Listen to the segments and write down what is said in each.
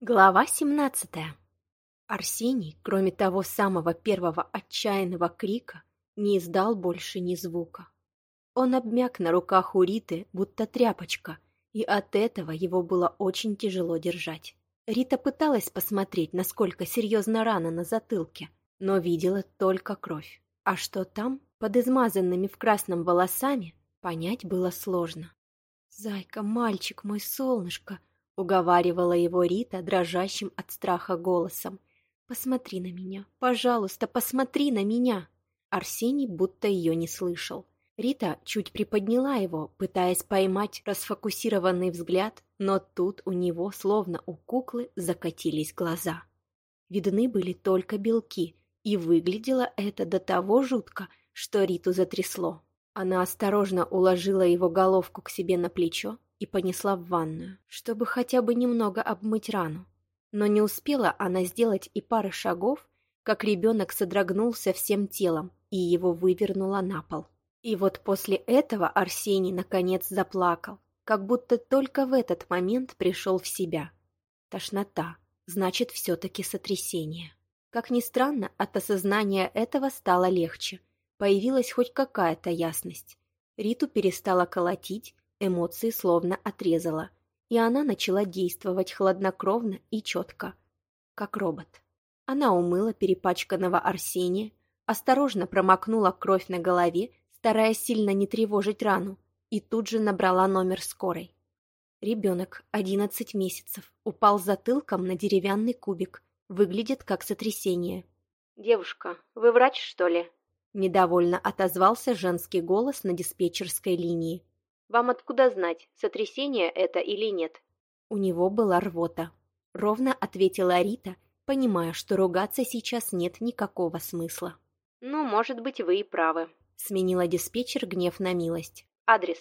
Глава 17. Арсений, кроме того самого первого отчаянного крика, не издал больше ни звука. Он обмяк на руках у Риты, будто тряпочка, и от этого его было очень тяжело держать. Рита пыталась посмотреть, насколько серьезна рана на затылке, но видела только кровь. А что там, под измазанными в красном волосами, понять было сложно. «Зайка, мальчик мой, солнышко!» Уговаривала его Рита дрожащим от страха голосом. «Посмотри на меня, пожалуйста, посмотри на меня!» Арсений будто ее не слышал. Рита чуть приподняла его, пытаясь поймать расфокусированный взгляд, но тут у него, словно у куклы, закатились глаза. Видны были только белки, и выглядело это до того жутко, что Риту затрясло. Она осторожно уложила его головку к себе на плечо, и понесла в ванную, чтобы хотя бы немного обмыть рану. Но не успела она сделать и пары шагов, как ребенок содрогнулся всем телом, и его вывернуло на пол. И вот после этого Арсений наконец заплакал, как будто только в этот момент пришел в себя. Тошнота, значит, все-таки сотрясение. Как ни странно, от осознания этого стало легче. Появилась хоть какая-то ясность. Риту перестала колотить, Эмоции словно отрезала, и она начала действовать хладнокровно и четко, как робот. Она умыла перепачканного Арсения, осторожно промокнула кровь на голове, стараясь сильно не тревожить рану, и тут же набрала номер скорой. Ребенок, одиннадцать месяцев, упал затылком на деревянный кубик, выглядит как сотрясение. «Девушка, вы врач, что ли?» Недовольно отозвался женский голос на диспетчерской линии. Вам откуда знать, сотрясение это или нет?» У него была рвота. Ровно ответила Рита, понимая, что ругаться сейчас нет никакого смысла. «Ну, может быть, вы и правы», — сменила диспетчер гнев на милость. «Адрес».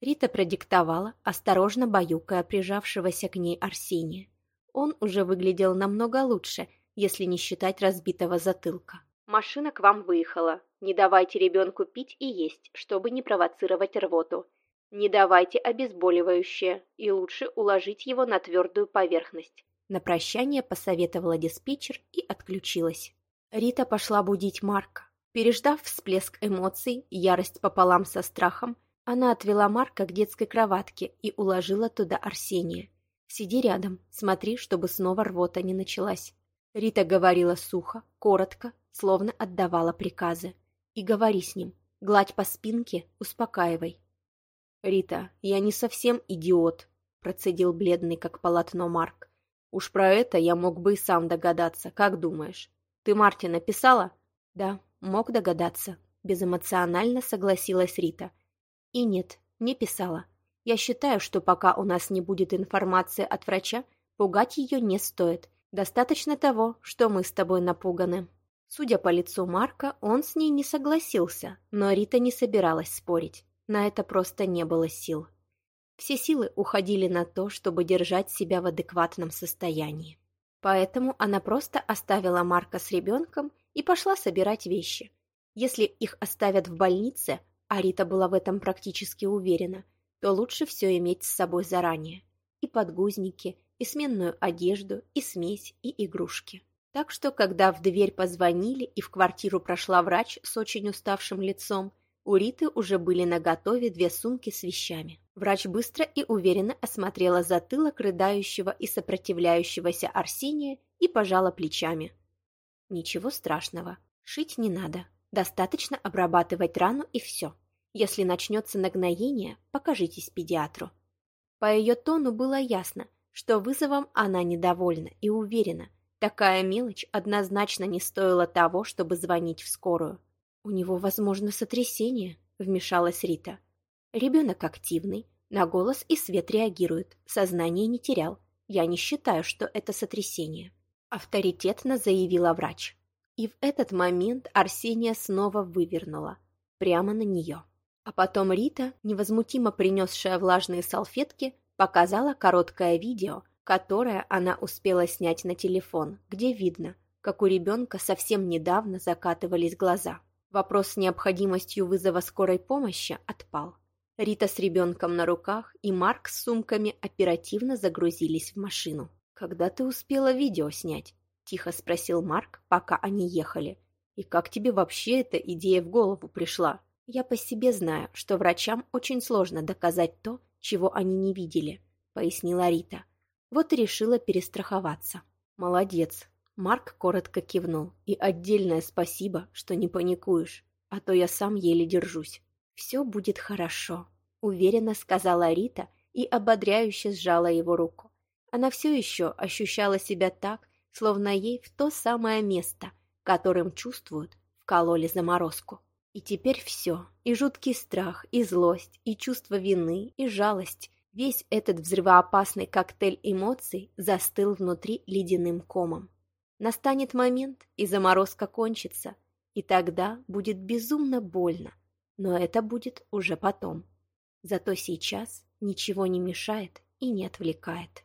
Рита продиктовала, осторожно баюкая прижавшегося к ней Арсения. Он уже выглядел намного лучше, если не считать разбитого затылка. «Машина к вам выехала. Не давайте ребенку пить и есть, чтобы не провоцировать рвоту. Не давайте обезболивающее, и лучше уложить его на твердую поверхность. На прощание посоветовала диспетчер и отключилась. Рита пошла будить Марка. Переждав всплеск эмоций, ярость пополам со страхом, она отвела Марка к детской кроватке и уложила туда Арсения. «Сиди рядом, смотри, чтобы снова рвота не началась». Рита говорила сухо, коротко, словно отдавала приказы. «И говори с ним. Гладь по спинке, успокаивай. «Рита, я не совсем идиот», — процедил бледный, как полотно Марк. «Уж про это я мог бы и сам догадаться, как думаешь? Ты Марте написала?» «Да, мог догадаться», — безэмоционально согласилась Рита. «И нет, не писала. Я считаю, что пока у нас не будет информации от врача, пугать ее не стоит. Достаточно того, что мы с тобой напуганы». Судя по лицу Марка, он с ней не согласился, но Рита не собиралась спорить. На это просто не было сил. Все силы уходили на то, чтобы держать себя в адекватном состоянии. Поэтому она просто оставила Марка с ребенком и пошла собирать вещи. Если их оставят в больнице, а Рита была в этом практически уверена, то лучше все иметь с собой заранее. И подгузники, и сменную одежду, и смесь, и игрушки. Так что, когда в дверь позвонили и в квартиру прошла врач с очень уставшим лицом, у Риты уже были наготове две сумки с вещами. Врач быстро и уверенно осмотрела затылок рыдающего и сопротивляющегося Арсения и пожала плечами. Ничего страшного. Шить не надо. Достаточно обрабатывать рану и все. Если начнется нагноение, покажитесь педиатру. По ее тону было ясно, что вызовом она недовольна и уверена. Такая мелочь однозначно не стоила того, чтобы звонить в скорую. «У него, возможно, сотрясение», — вмешалась Рита. «Ребенок активный, на голос и свет реагирует, сознание не терял. Я не считаю, что это сотрясение», — авторитетно заявила врач. И в этот момент Арсения снова вывернула. Прямо на нее. А потом Рита, невозмутимо принесшая влажные салфетки, показала короткое видео, которое она успела снять на телефон, где видно, как у ребенка совсем недавно закатывались глаза. Вопрос с необходимостью вызова скорой помощи отпал. Рита с ребенком на руках и Марк с сумками оперативно загрузились в машину. «Когда ты успела видео снять?» — тихо спросил Марк, пока они ехали. «И как тебе вообще эта идея в голову пришла?» «Я по себе знаю, что врачам очень сложно доказать то, чего они не видели», — пояснила Рита. Вот и решила перестраховаться. «Молодец!» Марк коротко кивнул. «И отдельное спасибо, что не паникуешь, а то я сам еле держусь». «Все будет хорошо», — уверенно сказала Рита и ободряюще сжала его руку. Она все еще ощущала себя так, словно ей в то самое место, которым чувствуют, вкололи заморозку. И теперь все, и жуткий страх, и злость, и чувство вины, и жалость, весь этот взрывоопасный коктейль эмоций застыл внутри ледяным комом. Настанет момент, и заморозка кончится, и тогда будет безумно больно, но это будет уже потом. Зато сейчас ничего не мешает и не отвлекает.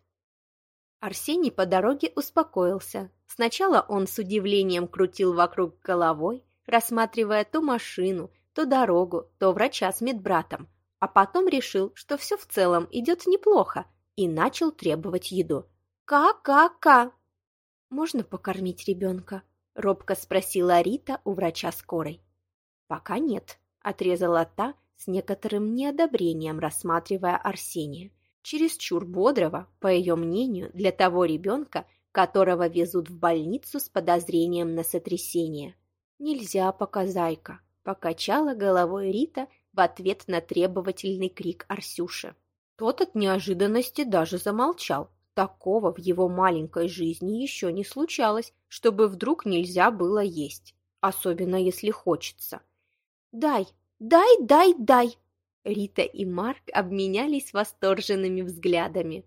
Арсений по дороге успокоился. Сначала он с удивлением крутил вокруг головой, рассматривая то машину, то дорогу, то врача с медбратом, а потом решил, что все в целом идет неплохо, и начал требовать еду. «Ка-ка-ка!» «Можно покормить ребенка?» — робко спросила Рита у врача скорой. «Пока нет», — отрезала та с некоторым неодобрением, рассматривая Арсения чересчур бодрого, по ее мнению, для того ребенка, которого везут в больницу с подозрением на сотрясение. «Нельзя, пока зайка», — покачала головой Рита в ответ на требовательный крик Арсюши. Тот от неожиданности даже замолчал. Такого в его маленькой жизни еще не случалось, чтобы вдруг нельзя было есть, особенно если хочется. «Дай, дай, дай, дай!» Рита и Марк обменялись восторженными взглядами.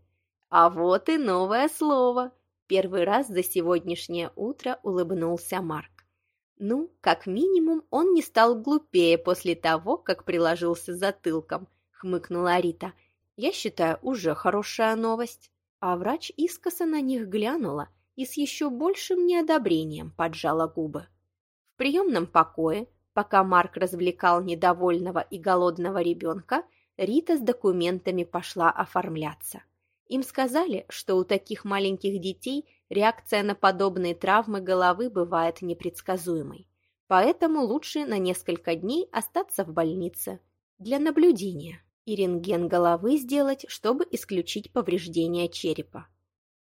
А вот и новое слово. Первый раз за сегодняшнее утро улыбнулся Марк. Ну, как минимум, он не стал глупее после того, как приложился затылком, хмыкнула Рита. Я считаю, уже хорошая новость. А врач искоса на них глянула и с еще большим неодобрением поджала губы. В приемном покое Пока Марк развлекал недовольного и голодного ребенка, Рита с документами пошла оформляться. Им сказали, что у таких маленьких детей реакция на подобные травмы головы бывает непредсказуемой. Поэтому лучше на несколько дней остаться в больнице для наблюдения и рентген головы сделать, чтобы исключить повреждения черепа.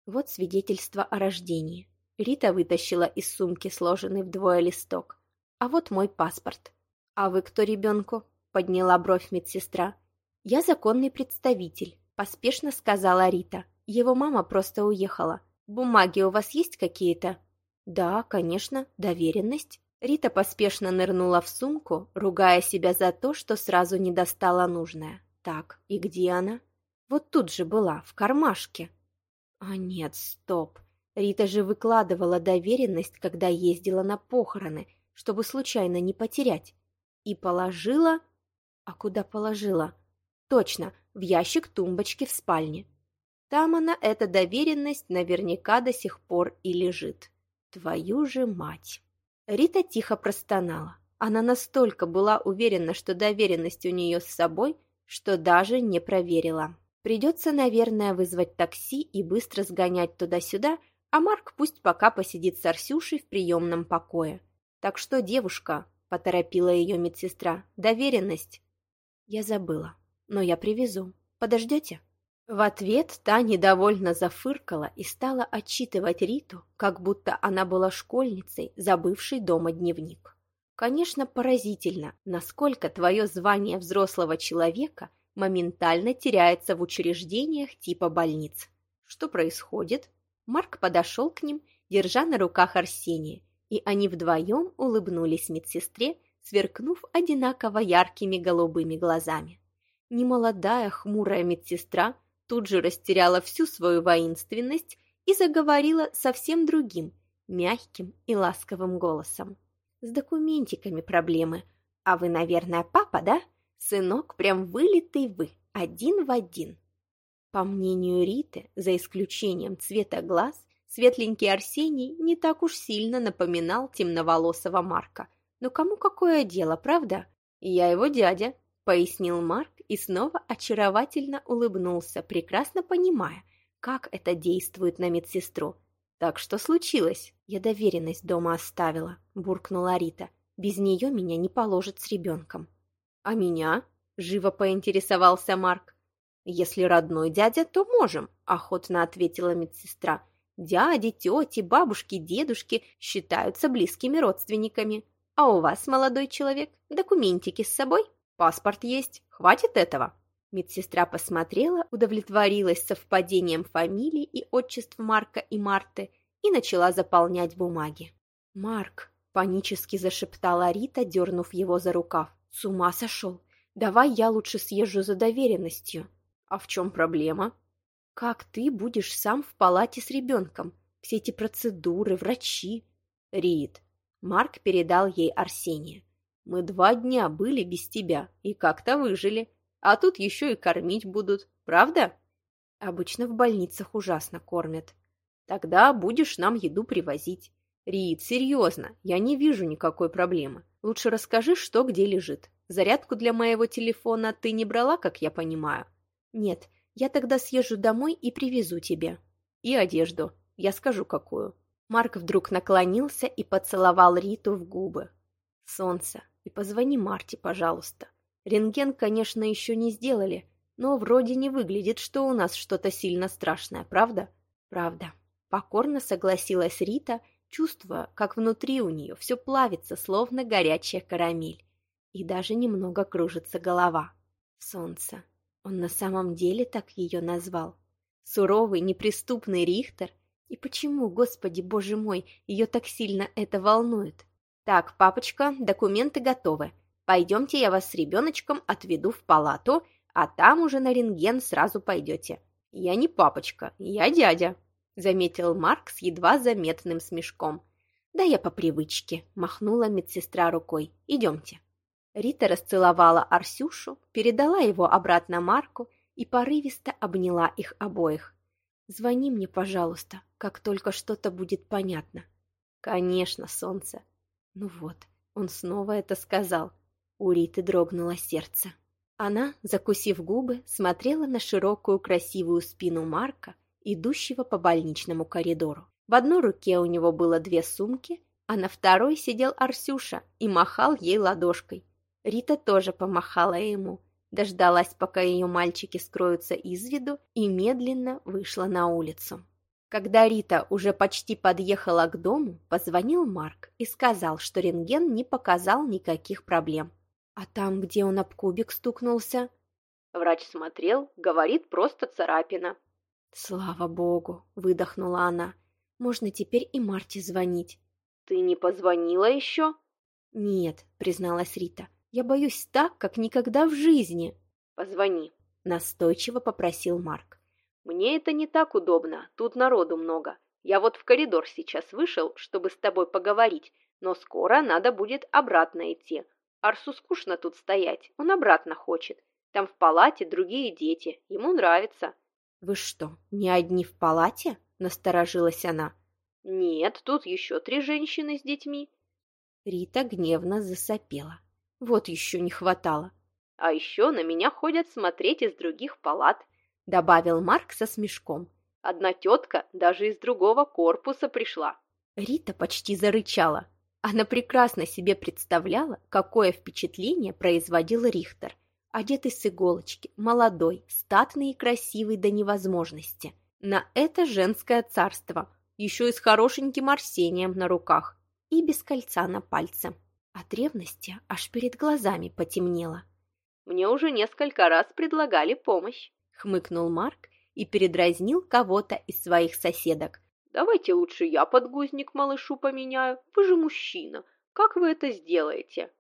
Вот свидетельство о рождении. Рита вытащила из сумки сложенный вдвое листок. А вот мой паспорт. А вы кто ребенку? Подняла бровь медсестра. Я законный представитель, поспешно сказала Рита. Его мама просто уехала. Бумаги у вас есть какие-то? Да, конечно, доверенность. Рита поспешно нырнула в сумку, ругая себя за то, что сразу не достала нужное. Так, и где она? Вот тут же была, в кармашке. А нет, стоп. Рита же выкладывала доверенность, когда ездила на похороны, чтобы случайно не потерять. И положила... А куда положила? Точно, в ящик тумбочки в спальне. Там она, эта доверенность, наверняка до сих пор и лежит. Твою же мать! Рита тихо простонала. Она настолько была уверена, что доверенность у нее с собой, что даже не проверила. Придется, наверное, вызвать такси и быстро сгонять туда-сюда, а Марк пусть пока посидит с Арсюшей в приемном покое. «Так что, девушка?» – поторопила ее медсестра. «Доверенность?» «Я забыла, но я привезу. Подождете?» В ответ та недовольно зафыркала и стала отчитывать Риту, как будто она была школьницей, забывшей дома дневник. Конечно, поразительно, насколько твое звание взрослого человека моментально теряется в учреждениях типа больниц. Что происходит? Марк подошел к ним, держа на руках Арсения, и они вдвоем улыбнулись медсестре, сверкнув одинаково яркими голубыми глазами. Немолодая хмурая медсестра тут же растеряла всю свою воинственность и заговорила совсем другим, мягким и ласковым голосом. «С документиками проблемы. А вы, наверное, папа, да? Сынок прям вылитый вы, один в один». По мнению Риты, за исключением цвета глаз, Светленький Арсений не так уж сильно напоминал темноволосого Марка. Но кому какое дело, правда? Я его дядя, пояснил Марк и снова очаровательно улыбнулся, прекрасно понимая, как это действует на медсестру. Так что случилось? Я доверенность дома оставила, буркнула Рита. Без нее меня не положат с ребенком. А меня? Живо поинтересовался Марк. Если родной дядя, то можем, охотно ответила медсестра. Дяди, тети, бабушки, дедушки считаются близкими родственниками. А у вас, молодой человек, документики с собой? Паспорт есть? Хватит этого?» Медсестра посмотрела, удовлетворилась совпадением фамилий и отчеств Марка и Марты и начала заполнять бумаги. «Марк!» – панически зашептала Рита, дернув его за рукав. «С ума сошел! Давай я лучше съезжу за доверенностью!» «А в чем проблема?» «Как ты будешь сам в палате с ребенком? Все эти процедуры, врачи...» «Рит!» Марк передал ей Арсения. «Мы два дня были без тебя и как-то выжили. А тут еще и кормить будут, правда? Обычно в больницах ужасно кормят. Тогда будешь нам еду привозить. Рид, серьезно, я не вижу никакой проблемы. Лучше расскажи, что где лежит. Зарядку для моего телефона ты не брала, как я понимаю? Нет, я тогда съезжу домой и привезу тебе. И одежду. Я скажу, какую. Марк вдруг наклонился и поцеловал Риту в губы. Солнце, и позвони Марте, пожалуйста. Рентген, конечно, еще не сделали, но вроде не выглядит, что у нас что-то сильно страшное, правда? Правда. Покорно согласилась Рита, чувствуя, как внутри у нее все плавится, словно горячая карамель. И даже немного кружится голова. Солнце. Он на самом деле так ее назвал. Суровый, неприступный Рихтер. И почему, господи, боже мой, ее так сильно это волнует? Так, папочка, документы готовы. Пойдемте, я вас с ребеночком отведу в палату, а там уже на рентген сразу пойдете. Я не папочка, я дядя», — заметил Марк с едва заметным смешком. «Да я по привычке», — махнула медсестра рукой. «Идемте». Рита расцеловала Арсюшу, передала его обратно Марку и порывисто обняла их обоих. «Звони мне, пожалуйста, как только что-то будет понятно». «Конечно, солнце». Ну вот, он снова это сказал. У Риты дрогнуло сердце. Она, закусив губы, смотрела на широкую красивую спину Марка, идущего по больничному коридору. В одной руке у него было две сумки, а на второй сидел Арсюша и махал ей ладошкой. Рита тоже помахала ему, дождалась, пока ее мальчики скроются из виду, и медленно вышла на улицу. Когда Рита уже почти подъехала к дому, позвонил Марк и сказал, что рентген не показал никаких проблем. А там, где он об кубик стукнулся? Врач смотрел, говорит, просто царапина. Слава богу, выдохнула она. Можно теперь и Марте звонить. Ты не позвонила еще? Нет, призналась Рита. Я боюсь так, как никогда в жизни. Позвони, настойчиво попросил Марк. Мне это не так удобно, тут народу много. Я вот в коридор сейчас вышел, чтобы с тобой поговорить, но скоро надо будет обратно идти. Арсу скучно тут стоять, он обратно хочет. Там в палате другие дети, ему нравится. Вы что, не одни в палате? Насторожилась она. Нет, тут еще три женщины с детьми. Рита гневно засопела. Вот еще не хватало. А еще на меня ходят смотреть из других палат, добавил Марк со смешком. Одна тетка даже из другого корпуса пришла. Рита почти зарычала. Она прекрасно себе представляла, какое впечатление производил Рихтер. Одетый с иголочки, молодой, статный и красивый до невозможности. На это женское царство, еще и с хорошеньким Арсением на руках и без кольца на пальце. От ревности аж перед глазами потемнело. «Мне уже несколько раз предлагали помощь», — хмыкнул Марк и передразнил кого-то из своих соседок, Давайте лучше я подгузник малышу поменяю. Вы же мужчина. Как вы это сделаете?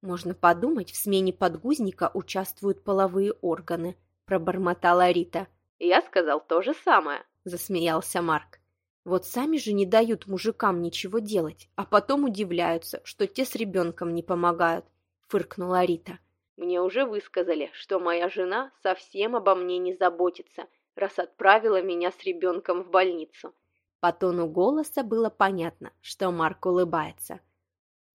Можно подумать, в смене подгузника участвуют половые органы, пробормотала Рита. Я сказал то же самое, засмеялся Марк. Вот сами же не дают мужикам ничего делать, а потом удивляются, что те с ребенком не помогают, фыркнула Рита. Мне уже высказали, что моя жена совсем обо мне не заботится, раз отправила меня с ребенком в больницу. По тону голоса было понятно, что Марк улыбается.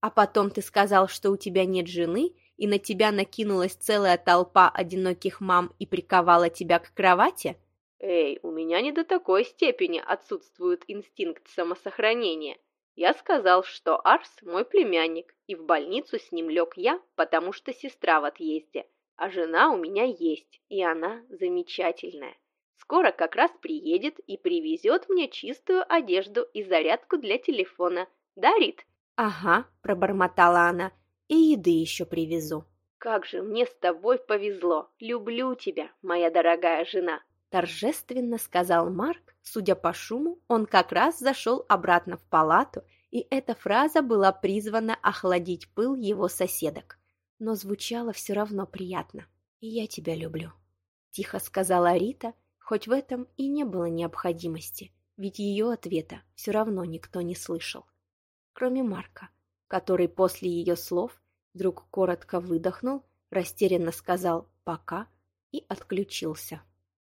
«А потом ты сказал, что у тебя нет жены, и на тебя накинулась целая толпа одиноких мам и приковала тебя к кровати?» Эй, у меня не до такой степени отсутствует инстинкт самосохранения. Я сказал, что Арс мой племянник, и в больницу с ним лег я, потому что сестра в отъезде, а жена у меня есть, и она замечательная. Скоро как раз приедет и привезет мне чистую одежду и зарядку для телефона. Дарит? Ага, пробормотала она, и еды еще привезу. Как же мне с тобой повезло. Люблю тебя, моя дорогая жена. Торжественно сказал Марк. Судя по шуму, он как раз зашел обратно в палату, и эта фраза была призвана охладить пыл его соседок. Но звучало все равно приятно. «И я тебя люблю», — тихо сказала Рита, хоть в этом и не было необходимости, ведь ее ответа все равно никто не слышал. Кроме Марка, который после ее слов вдруг коротко выдохнул, растерянно сказал «пока» и отключился.